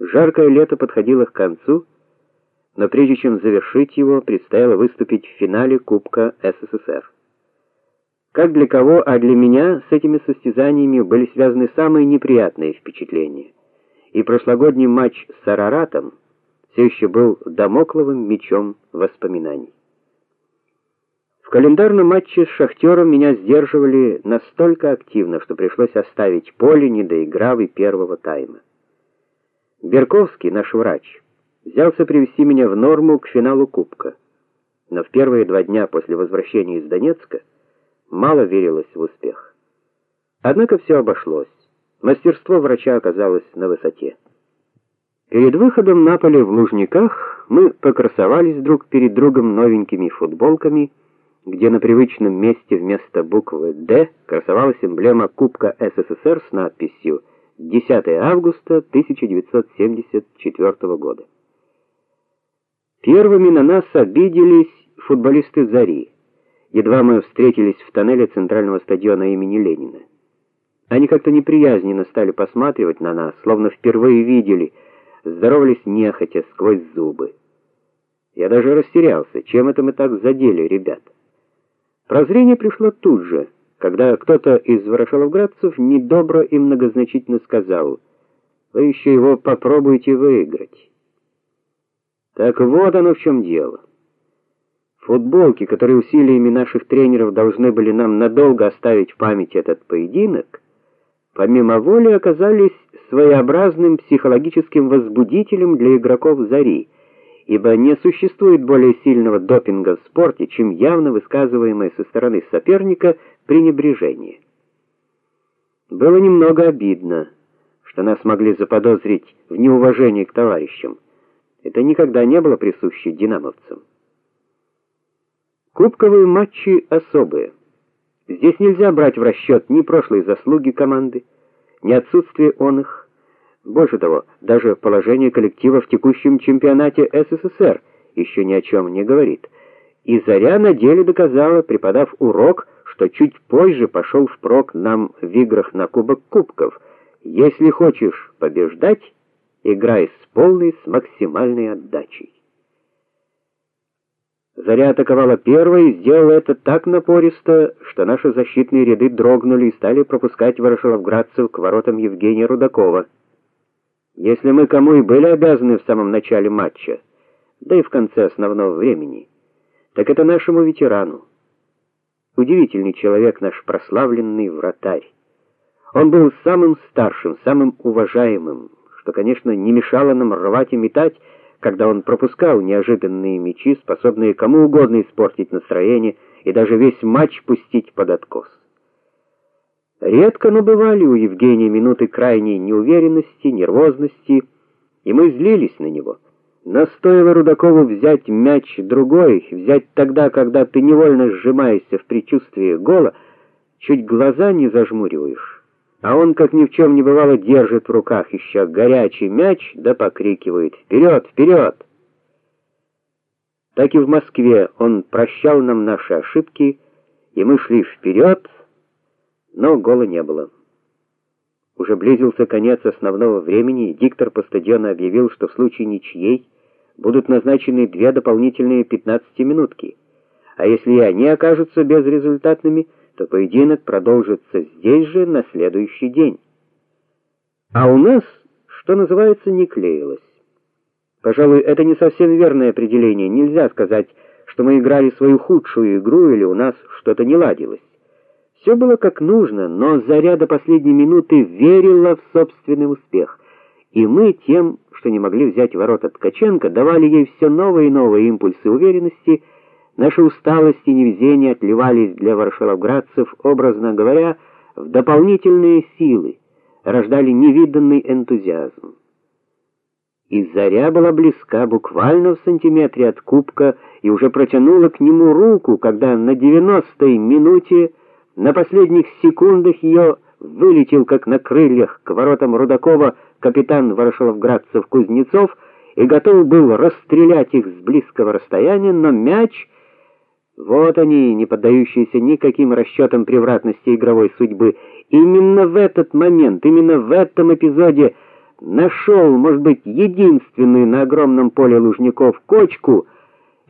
Жаркое лето подходило к концу, но прежде чем завершить его, предстояло выступить в финале Кубка СССР. Как для кого, а для меня с этими состязаниями были связаны самые неприятные впечатления. И прошлогодний матч с Араратом все еще был домокловым мечом воспоминаний. В календарном матче с Шахтером меня сдерживали настолько активно, что пришлось оставить поле, не доиграв и первого тайма. Берковский, наш врач, взялся привести меня в норму к финалу кубка. Но в первые два дня после возвращения из Донецка мало верилось в успех. Однако все обошлось. Мастерство врача оказалось на высоте. Перед выходом на поле в Лужниках мы покрасовались друг перед другом новенькими футболками, где на привычном месте вместо буквы Д красовалась эмблема Кубка СССР с надписью 10 августа 1974 года. Первыми на нас обиделись футболисты Зари. Едва мы встретились в тоннеле центрального стадиона имени Ленина. Они как-то неприязненно стали посматривать на нас, словно впервые видели, здоровались нехотя сквозь зубы. Я даже растерялся, чем это мы так задели ребят. Прозрение пришло тут же когда кто-то из ворошиловградцев недобро и многозначительно сказал: "Вы еще его попробуйте выиграть". Так вот оно в чем дело. Футболки, которые усилиями наших тренеров должны были нам надолго оставить в памяти этот поединок, помимо воли оказались своеобразным психологическим возбудителем для игроков Зари ибо не существует более сильного допинга в спорте, чем явно высказываемое со стороны соперника пренебрежение. Было немного обидно, что нас могли заподозрить в неуважении к товарищам. Это никогда не было присуще динамовцам. Кубковые матчи особые. Здесь нельзя брать в расчет ни прошлые заслуги команды, ни отсутствие он их больше того, даже положение коллектива в текущем чемпионате СССР еще ни о чем не говорит. И Заря на деле доказала, преподав урок, что чуть позже пошел впрок нам в играх на Кубок Кубков. Если хочешь побеждать, играй с полной, с максимальной отдачей. Заря атаковала первой и сделала это так напористо, что наши защитные ряды дрогнули и стали пропускать ворошиловградцев к воротам Евгения Рудакова. Если мы кому и были обязаны в самом начале матча, да и в конце основного времени, так это нашему ветерану. Удивительный человек наш прославленный вратарь. Он был самым старшим, самым уважаемым, что, конечно, не мешало нам рвать и метать, когда он пропускал неожиданные мячи, способные кому угодно испортить настроение и даже весь матч пустить под откос. Редко, но бывали у Евгения минуты крайней неуверенности, нервозности, и мы злились на него. Но Рудакову взять мяч другой, взять тогда, когда ты невольно сжимаешься в предчувствии гола, чуть глаза не зажмуриваешь. А он, как ни в чем не бывало, держит в руках еще горячий мяч, да покрикивает: "Вперед, вперед!" Так и в Москве он прощал нам наши ошибки, и мы шли вперед, но гола не было. Уже близился конец основного времени, и диктор по стадиону объявил, что в случае ничьей будут назначены две дополнительные 15-минутки. А если они окажутся безрезультатными, то поединок продолжится здесь же на следующий день. А у нас, что называется, не клеилось. Пожалуй, это не совсем верное определение. Нельзя сказать, что мы играли свою худшую игру или у нас что-то не ладилось. Все было как нужно, но Заря до последней минуты верила в собственный успех. И мы тем, что не могли взять ворота Ткаченко, давали ей все новые и новые импульсы уверенности. Наши усталость и невезение отливались для варшавоградцев, образно говоря, в дополнительные силы, рождали невиданный энтузиазм. И Заря была близка буквально в сантиметре от кубка и уже протянула к нему руку, когда на девяностой минуте на последних секундах ее вылетел как на крыльях к воротам Рудакова капитан Ворошиловградцев Кузнецов и готов был расстрелять их с близкого расстояния, но мяч вот они, не поддающиеся никаким расчетам превратности игровой судьбы. Именно в этот момент, именно в этом эпизоде нашел, может быть, единственную на огромном поле лужников кочку,